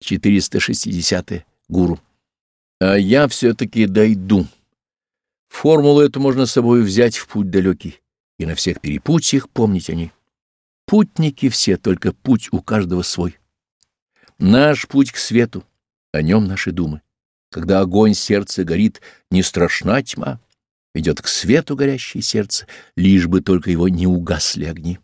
460. -е. Гуру. А я все-таки дойду. Формулу эту можно с собой взять в путь далекий и на всех перепутьях помнить о ней. Путники все, только путь у каждого свой. Наш путь к свету, о нем наши думы. Когда огонь сердца горит, не страшна тьма, идет к свету горящее сердце, лишь бы только его не угасли огни.